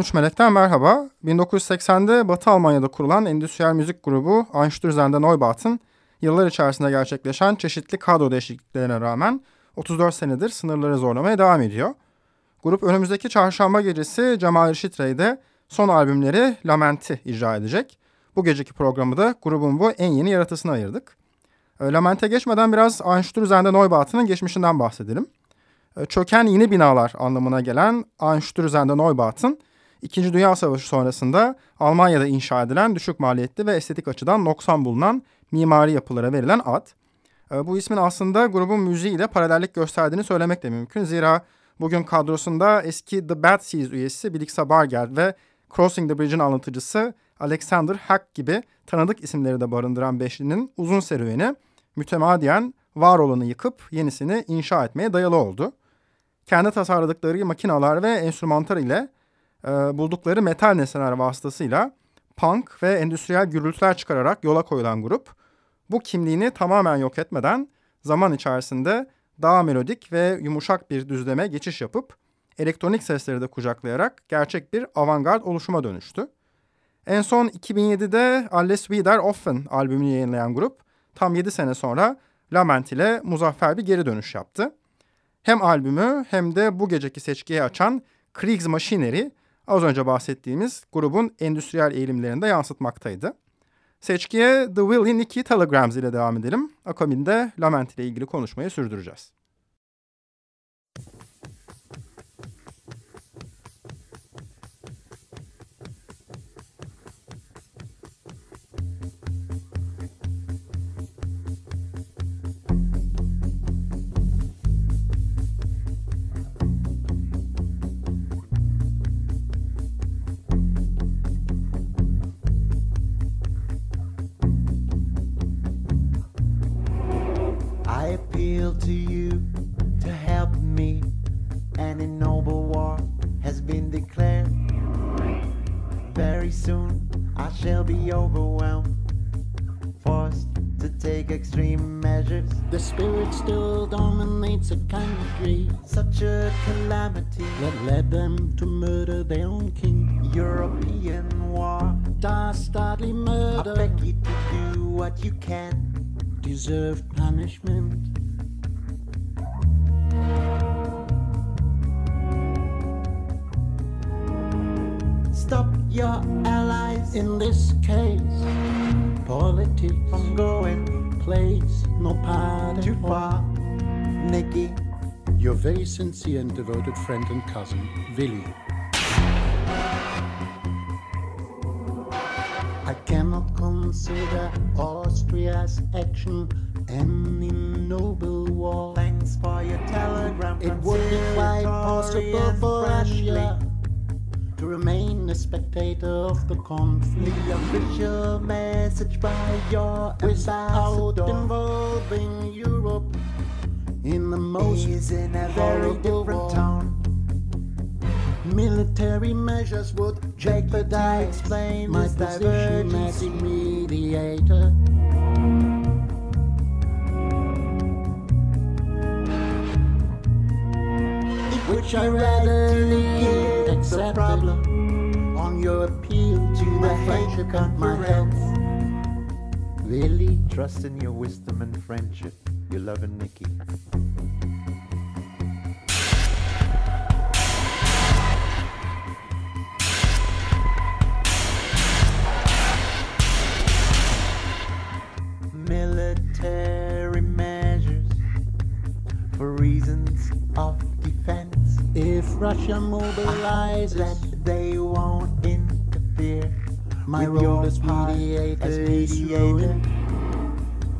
13 Melek'ten merhaba. 1980'de Batı Almanya'da kurulan endüstriyel müzik grubu Einstürzen'de Neubaht'ın yıllar içerisinde gerçekleşen çeşitli kadro değişikliklerine rağmen 34 senedir sınırları zorlamaya devam ediyor. Grup önümüzdeki çarşamba gecesi Cemal Reşit Rey'de son albümleri Lament'i icra edecek. Bu geceki programı da grubun bu en yeni yaratısına ayırdık. E, Lament'e geçmeden biraz Einstürzen'de Neubaht'ın geçmişinden bahsedelim. E, çöken yeni binalar anlamına gelen Einstürzen'de Neubaht'ın İkinci Dünya Savaşı sonrasında Almanya'da inşa edilen düşük maliyetli ve estetik açıdan noksan bulunan mimari yapılara verilen ad. E, bu ismin aslında grubun müziğiyle paralellik gösterdiğini söylemek de mümkün. Zira bugün kadrosunda eski The Bad Seeds üyesi Biliksa Bargeld ve Crossing the Bridge'in anlatıcısı Alexander Hack gibi tanıdık isimleri de barındıran beşlinin uzun serüveni mütemadiyen var olanı yıkıp yenisini inşa etmeye dayalı oldu. Kendi tasarladıkları makinalar ve enstrümantar ile e, buldukları metal nesneler vasıtasıyla punk ve endüstriyel gürültüler çıkararak yola koyulan grup, bu kimliğini tamamen yok etmeden zaman içerisinde daha melodik ve yumuşak bir düzleme geçiş yapıp elektronik sesleri de kucaklayarak gerçek bir avantgard oluşuma dönüştü. En son 2007'de Alles Wieder Offen albümünü yayınlayan grup tam 7 sene sonra Lament ile muzaffer bir geri dönüş yaptı. Hem albümü hem de bu geceki seçkiyi açan Kriegsmaschineri az önce bahsettiğimiz grubun endüstriyel eğilimlerinde yansıtmaktaydı. Seçkiye The Willy Nicky Telegrams ile devam edelim. Akabinde Lament ile ilgili konuşmayı sürdüreceğiz. That led them to murder their own king. European war, dastardly murder. I beg you to do what you can. Deserve punishment. Stop your allies in this sincere and devoted friend and cousin, Willi. I cannot consider Austria's action an ignoble war. Thanks for your telegram. It would be quite possible for Russia to remain a spectator of the conflict. The official message by your without involving Europe in the most is in a very different tone. Military measures would jeopardize explain my this position as mediator. Which I readily accept problem on your appeal to my friendship and my health. Really trust in your wisdom and friendship. Your loving Nikki. Military measures for reasons of defense. If Russia mobilizes, that they won't interfere. My role as mediator, as mediator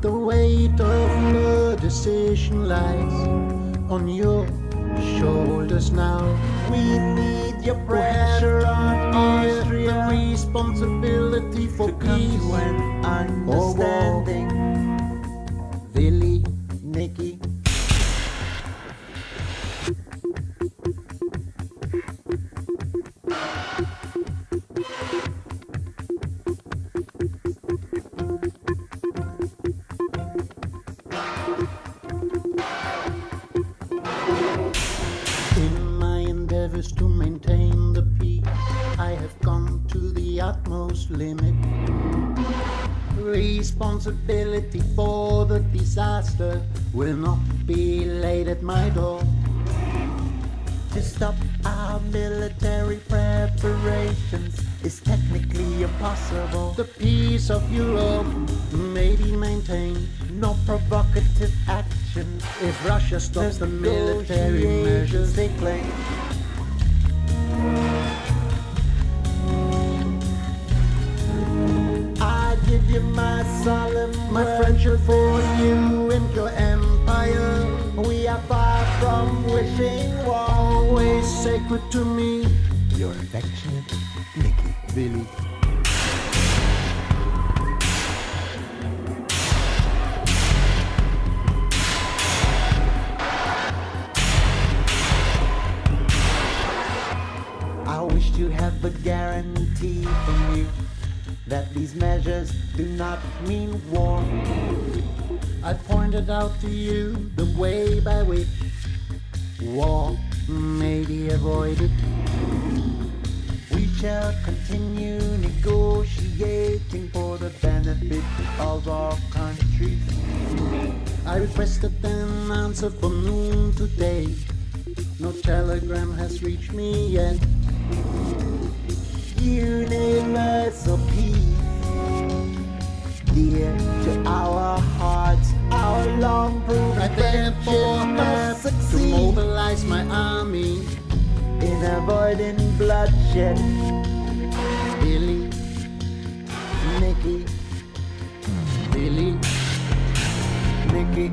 the weight of the decision lies on your shoulders now. We need your pressure on Austria. The responsibility for to come peace to an understanding. Maintain the peace I have gone to the utmost limit. Responsibility for the disaster will not be laid at my door. To stop our military preparations is technically impossible. The peace of Europe may be maintained. No provocative action if Russia stops the military measures they claim. Solemn my friendship for you and your empire. We are far from wishing. Always sacred to me. Your affectionate Nicky Billy. I wish to have a guarantee from you that these measures do not mean war. I pointed out to you the way by which war may be avoided. We shall continue negotiating for the benefit of our countries. I requested an answer for noon today. No telegram has reached me yet. Universal peace, dear to our hearts, our long proven I therefore have to mobilize my army. in avoiding bloodshed. Billy, Nicky, Billy, Nicky,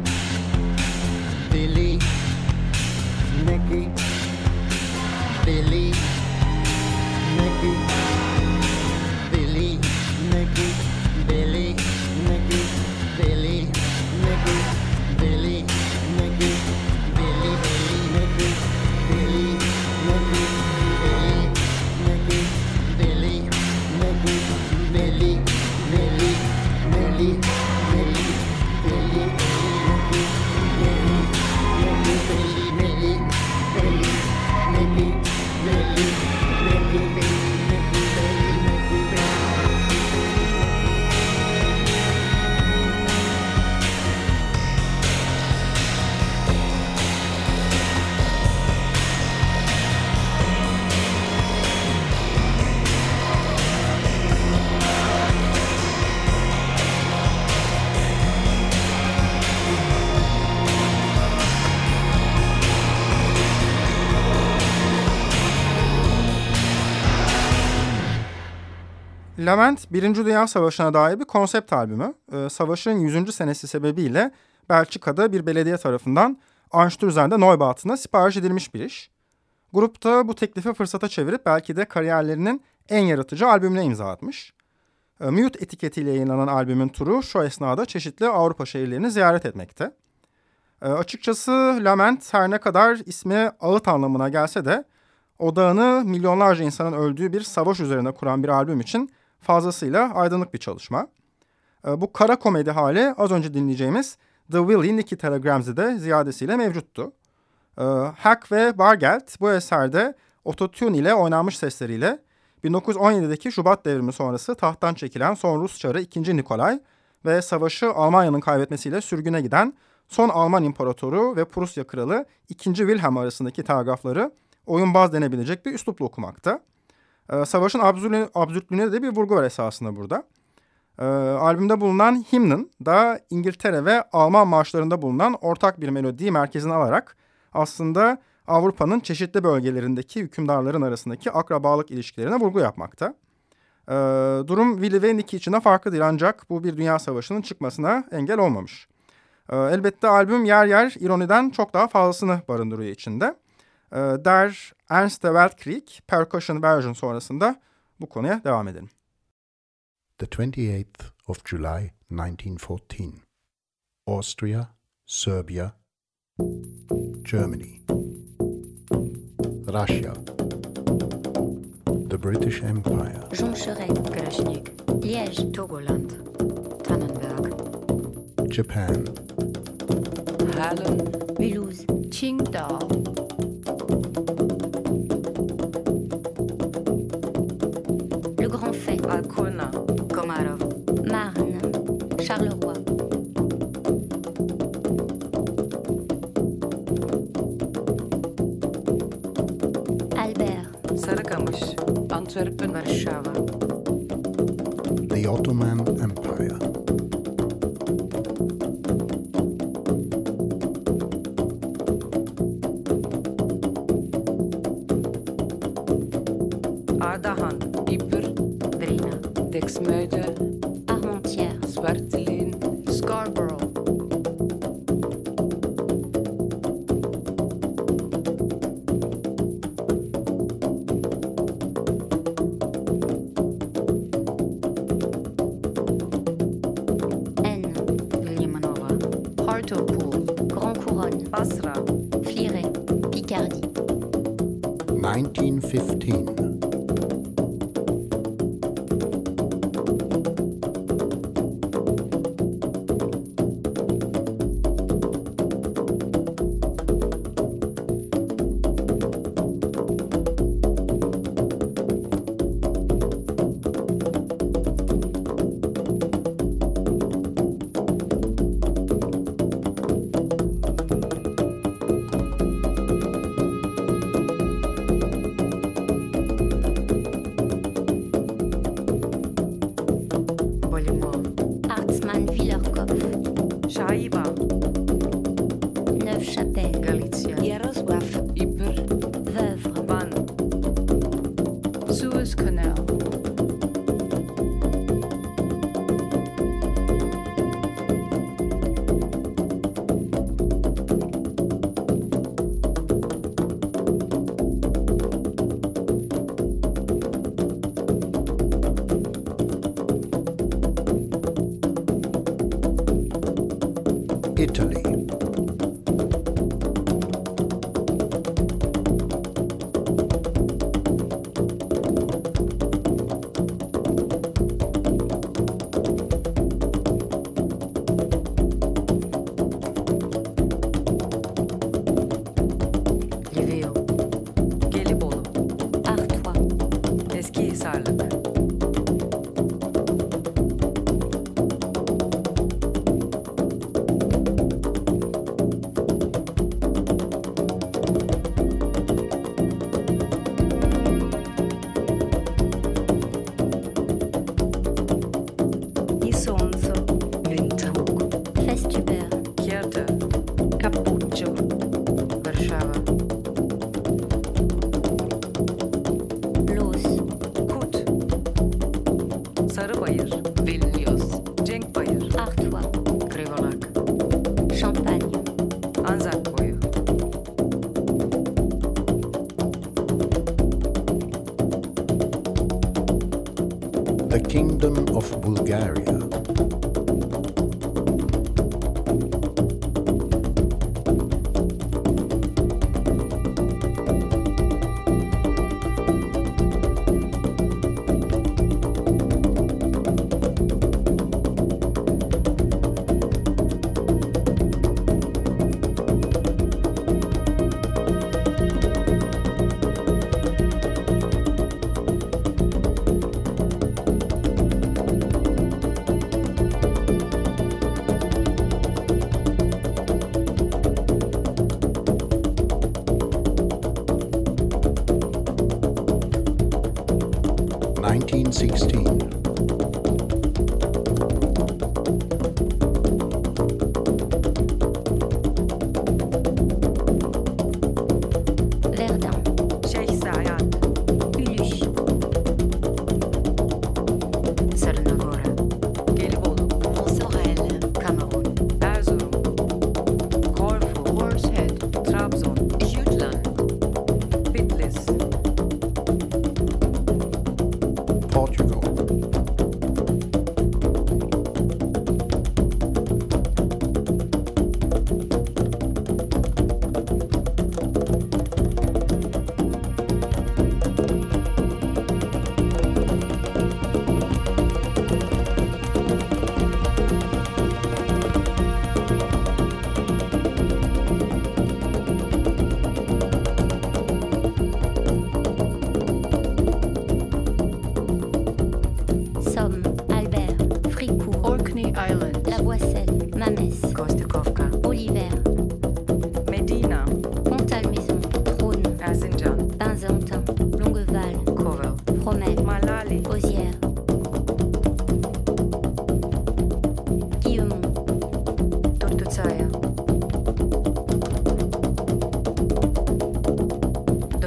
Lament, Birinci Dünya Savaşı'na dair bir konsept albümü. Ee, savaşın 100. senesi sebebiyle Belçika'da bir belediye tarafından Einstürzen'de Neubaht'ına sipariş edilmiş bir iş. Grup da bu teklifi fırsata çevirip belki de kariyerlerinin en yaratıcı albümüne imza atmış. Ee, Mute etiketiyle yayınlanan albümün turu şu esnada çeşitli Avrupa şehirlerini ziyaret etmekte. Ee, açıkçası Lament her ne kadar ismi ağıt anlamına gelse de odağını milyonlarca insanın öldüğü bir savaş üzerine kuran bir albüm için fazlasıyla aydınlık bir çalışma. Ee, bu kara komedi hali az önce dinleyeceğimiz The Willie Nicky Telegrams'ı de ziyadesiyle mevcuttu. Ee, Hack ve Bargeld bu eserde ototune ile oynanmış sesleriyle 1917'deki Şubat devrimi sonrası tahttan çekilen son Rus çarı 2. Nikolay ve savaşı Almanya'nın kaybetmesiyle sürgüne giden son Alman imparatoru ve Prusya kralı 2. Wilhelm arasındaki telgrafları oyunbaz denebilecek bir üslupla okumakta. Ee, savaşın absürtlüğüne de bir vurgu var esasında burada. Ee, albümde bulunan Hymn'ın da İngiltere ve Alman marşlarında bulunan ortak bir melodiyi merkezine alarak aslında Avrupa'nın çeşitli bölgelerindeki hükümdarların arasındaki akrabalık ilişkilerine vurgu yapmakta. Ee, durum Willy ve Nicky için de farklı ancak bu bir dünya savaşının çıkmasına engel olmamış. Ee, elbette albüm yer yer ironiden çok daha fazlasını barındırıyor içinde. Ee, Der Ernst de Weltkrieg percussion version sonrasında bu konuya devam edelim. The 28th of July 1914. Austria, Serbia, Germany, Russia, the British Empire, Joncheret, Kalachnik. Liège, Togoland. Tannenberg. Japan, Hallen. Mulhouse. Qingdao. Antwerpen, Warszawa. The Ottoman Empire. Italy.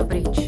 dobrý. Čas.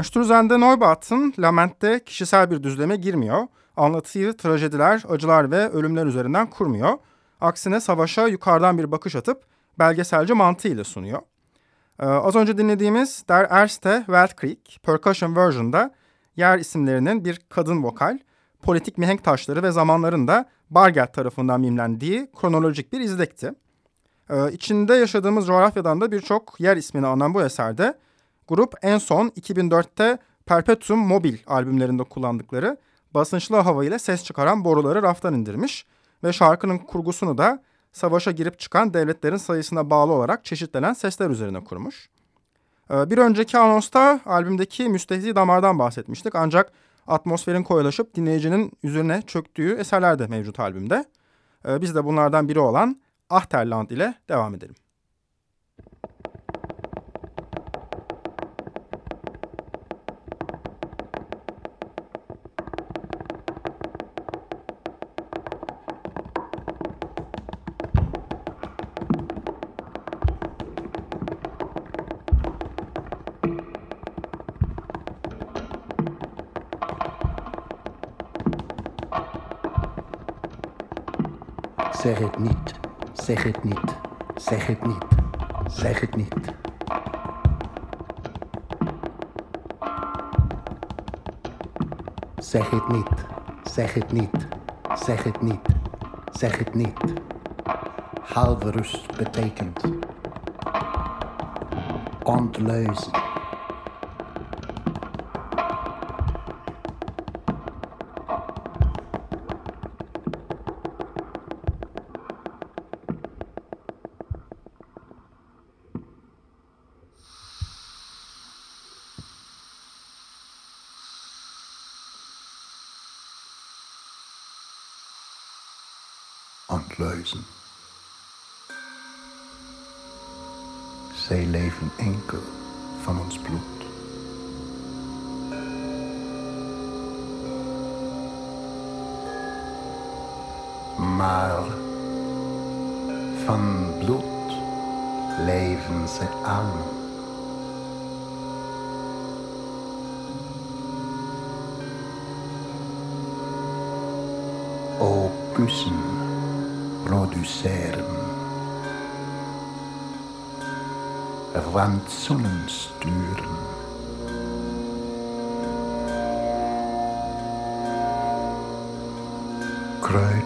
Einstürzen'de Neubaht'ın Lament'te kişisel bir düzleme girmiyor. Anlatıyı trajediler, acılar ve ölümler üzerinden kurmuyor. Aksine savaşa yukarıdan bir bakış atıp belgeselci mantığıyla sunuyor. Ee, az önce dinlediğimiz Der Erste Weltkrieg Percussion Version'da yer isimlerinin bir kadın vokal, politik mihenk taşları ve zamanların da Bargeld tarafından mimlendiği kronolojik bir izlekti. Ee, içinde yaşadığımız coğrafyadan da birçok yer ismini anan bu eserde grup en son 2004'te Perpetuum Mobile albümlerinde kullandıkları basınçlı hava ile ses çıkaran boruları raftan indirmiş ve şarkının kurgusunu da savaşa girip çıkan devletlerin sayısına bağlı olarak çeşitlenen sesler üzerine kurmuş. Ee, Bir önceki anonsta albümdeki müstehzi damardan bahsetmiştik ancak atmosferin koyulaşıp dinleyicinin üzerine çöktüğü eserler de mevcut albümde. Ee, Biz de bunlardan biri olan Achterland ile devam edelim. Zeg het niet, zeg het niet, zeg het niet, zeg het niet. Zeg het niet, zeg het niet, zeg het niet, zeg het niet. Halve rust betekent. Ontluizen. Randzonnen sturen. Kruid,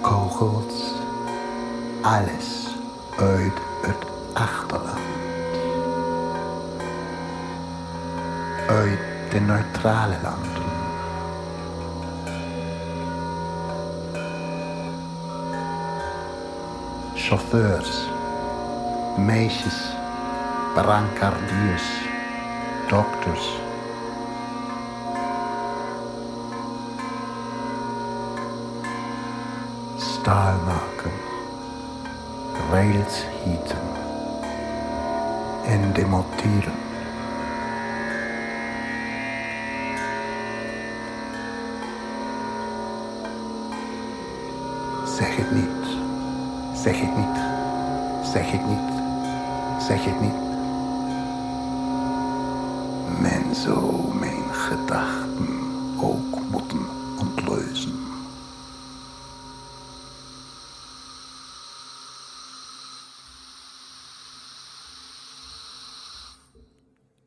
kogels, alles uit het achterland. Uit de neutrale landen. Chauffeurs, meisjes, brancardiers, dokters. Staal maken, rails hieten en demonteren. Zeg het niet, zeg het niet, zeg het niet, zeg het niet. Zou mijn gedachten ook moeten ontleuzen.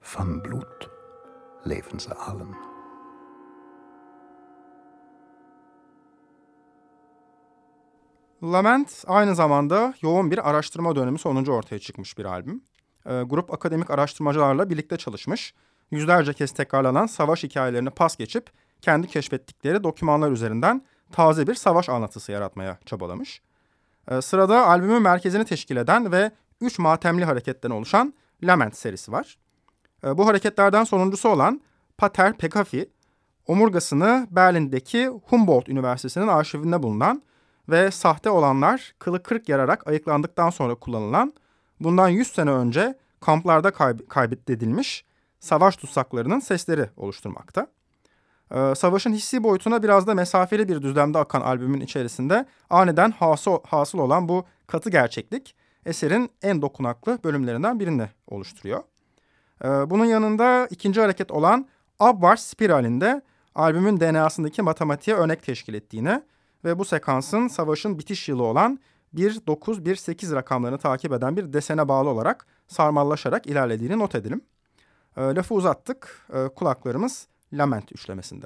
Van bloed leven ze allen. Lament aynı zamanda yoğun bir araştırma dönemi sonucu ortaya çıkmış bir albüm. E, grup akademik araştırmacılarla birlikte çalışmış. Yüzlerce kez tekrarlanan savaş hikayelerini pas geçip kendi keşfettikleri dokümanlar üzerinden taze bir savaş anlatısı yaratmaya çabalamış. E, sırada albümün merkezini teşkil eden ve üç matemli hareketten oluşan Lament serisi var. E, bu hareketlerden sonuncusu olan Pater Pekafi, omurgasını Berlin'deki Humboldt Üniversitesi'nin arşivinde bulunan ve sahte olanlar kılı kırk yararak ayıklandıktan sonra kullanılan, bundan 100 sene önce kamplarda kayb savaş tutsaklarının sesleri oluşturmakta. Ee, savaşın hissi boyutuna biraz da mesafeli bir düzlemde akan albümün içerisinde aniden hasıl, hasıl olan bu katı gerçeklik eserin en dokunaklı bölümlerinden birini oluşturuyor. Ee, bunun yanında ikinci hareket olan Abwärts spiralinde albümün DNA'sındaki matematiğe örnek teşkil ettiğini ve bu sekansın savaşın bitiş yılı olan 1-9-1-8 rakamlarını takip eden bir desene bağlı olarak sarmallaşarak ilerlediğini not edelim. E, lafı uzattık, e, kulaklarımız lament üçlemesinde.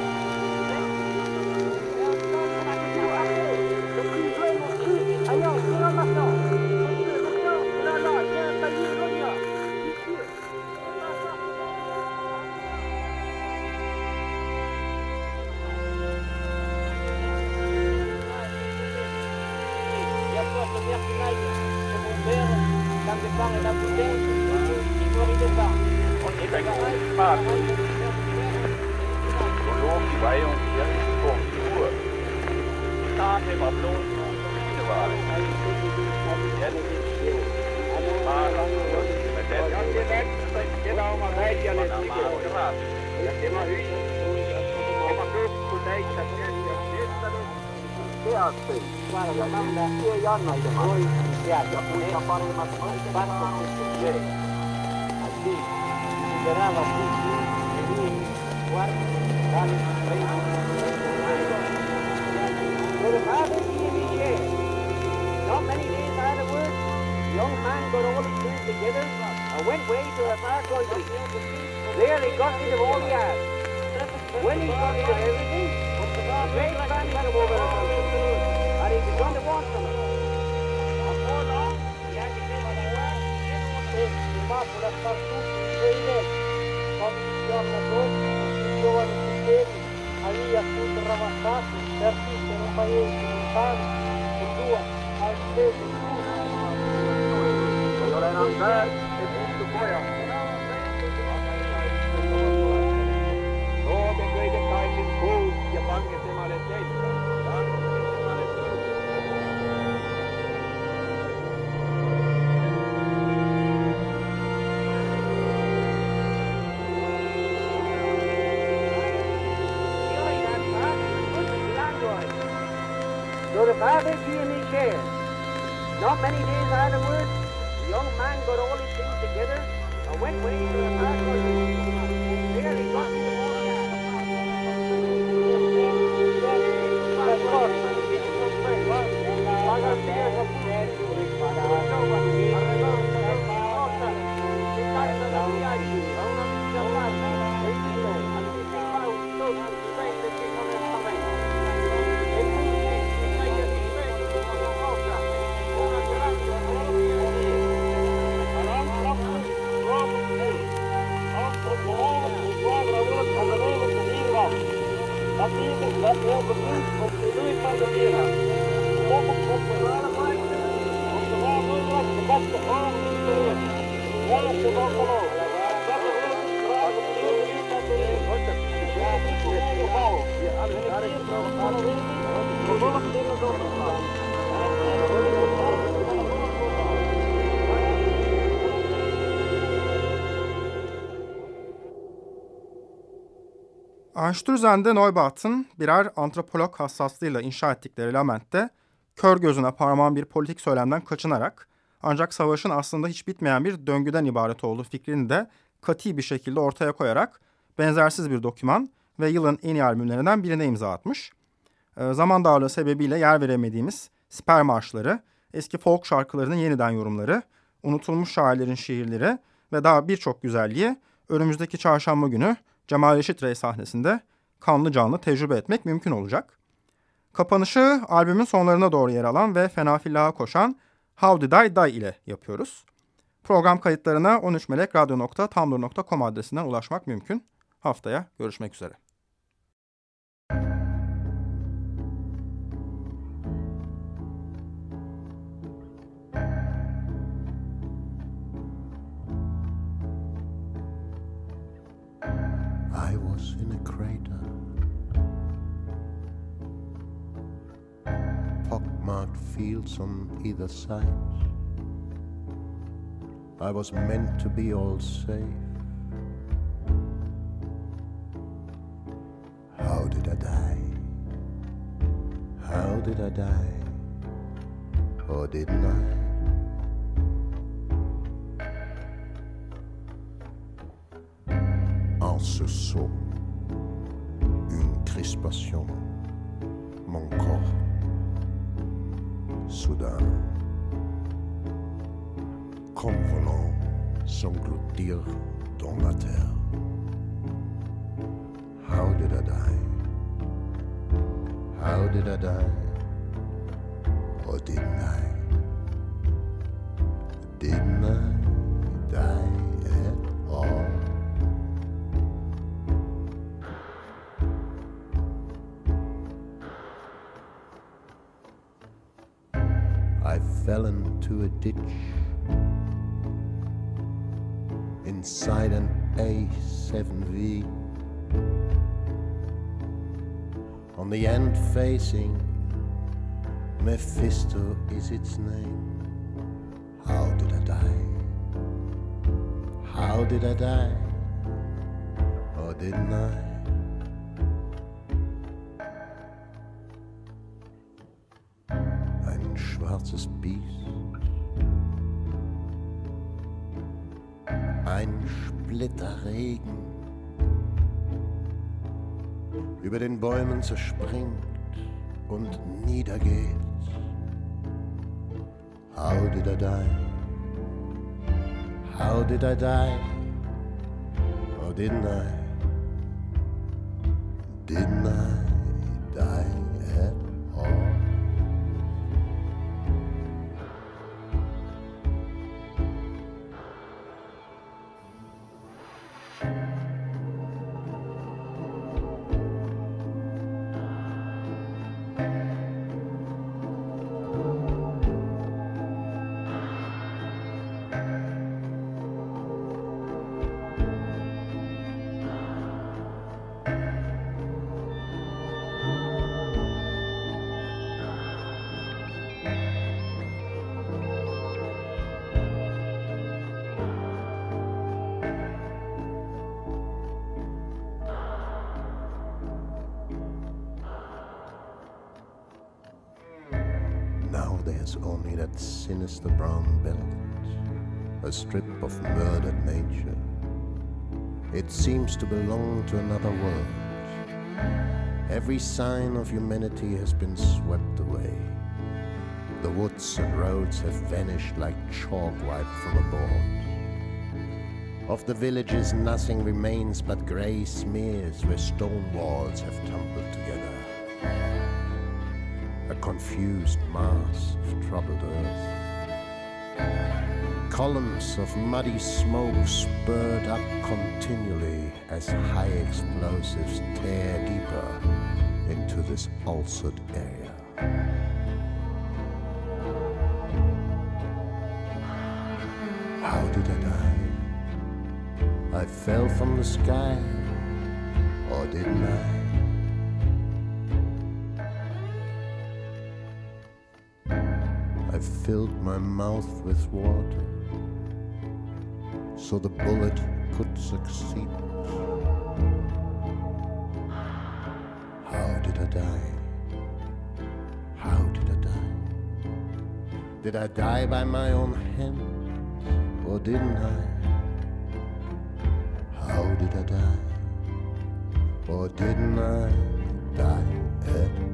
immer I not many days afterwards, the young man got all his things together and went way to a far country. There he got rid of all the ads. When he got rid of everything, a great famine came over the country. And he began to want from it. Ali a tudo ramassado, certinho, no banheiro, no carro, em duas, às vezes, tudo. Melhor era andar, é muito boiado. So the father. Not many days afterwards, the young man got all his things together and went way to the country. There he got Einstürzen'de Neubaht'ın birer antropolog hassaslığıyla inşa ettikleri lamentte kör gözüne parmağın bir politik söylemden kaçınarak ancak savaşın aslında hiç bitmeyen bir döngüden ibaret olduğu fikrini de kati bir şekilde ortaya koyarak benzersiz bir doküman ve yılın en iyi albümlerinden birine imza atmış. E, zaman darlığı sebebiyle yer veremediğimiz sper marşları, eski folk şarkılarının yeniden yorumları, unutulmuş şairlerin şiirleri ve daha birçok güzelliği önümüzdeki çarşamba günü Cemal Reşit Rey sahnesinde kanlı canlı tecrübe etmek mümkün olacak. Kapanışı albümün sonlarına doğru yer alan ve fenafillaha koşan How Did I Die ile yapıyoruz. Program kayıtlarına 13melekradyo.tumblr.com adresinden ulaşmak mümkün. Haftaya görüşmek üzere. I was in a crater, pockmarked fields on either side. I was meant to be all safe. How did I die? How did I die? Or didn't I? Une crispation, mon corps, soudain, comme volant, s'engloutir dans la terre. How did I die? How did I die? Or didn't I? Facing Mephisto is its name. How did I die? How did I die? Or didn't I? Ein schwarzes Biest. Ein Splitterregen über den Bäumen zerspringt und niedergeht. How did I die? How did I die? Oh, or didn't I? Didn't I seems to belong to another world. Every sign of humanity has been swept away. The woods and roads have vanished like chalk wiped from a board. Of the villages, nothing remains but grey smears where stone walls have tumbled together a confused mass of troubled earth. Columns of muddy smoke spurred up continually as high explosives tear deeper into this ulcered area. How did I die? I fell from the sky, or didn't I? I filled my mouth with water so the bullet could succeed. How did I die? How did I die? Did I die by my own hand or didn't I? How did I die? Or didn't I die at?